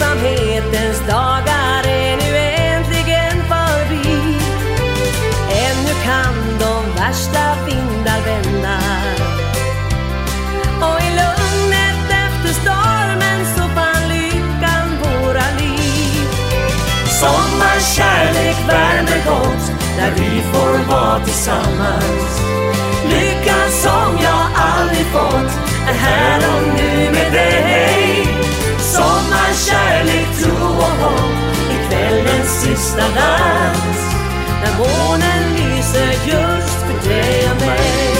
ensamhetens dagar är nu äntligen förbi. Ännu kan de värsta vindar vända. Och i lugnet efter stormen så fann lyckan våra liv. Sommarkärlek värmer gott när vi får vara tillsammans. Lyckan som jag aldrig fått sista dans. När månen lyser just för dig och mig.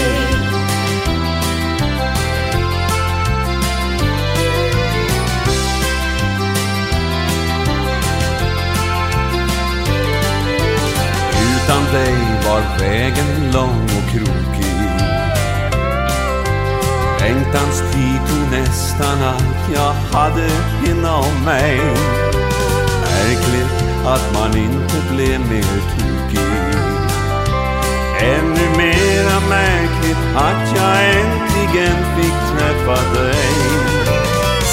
Utan dig var vägen lång och krokig Längtans tid tog nästan allt jag hade inom mig att man inte blev mer tokig Ännu mera märkligt att jag äntligen fick träffa dig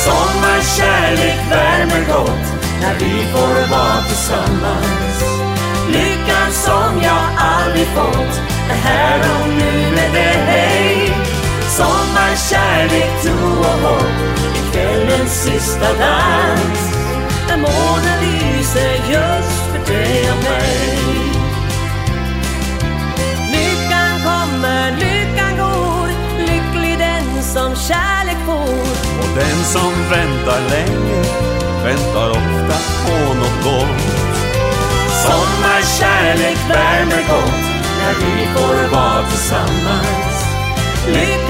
Sommarkärlek värmer gott när vi får vara tillsammans. Lyckan som jag aldrig fått är här och nu med dig. Sommarkärlek, tro och hopp i kvällens sista dans. När månen lyser just för dig och mig. Lyckan kommer, lyckan går, lycklig den som kärlek får. Och den som väntar länge väntar ofta på något gott Sommarkärlek värmer gott när vi får vara tillsammans. Lyckan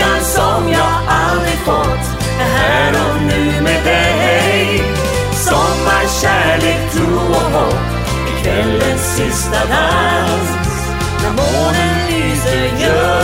sista dans. När månen lyser gör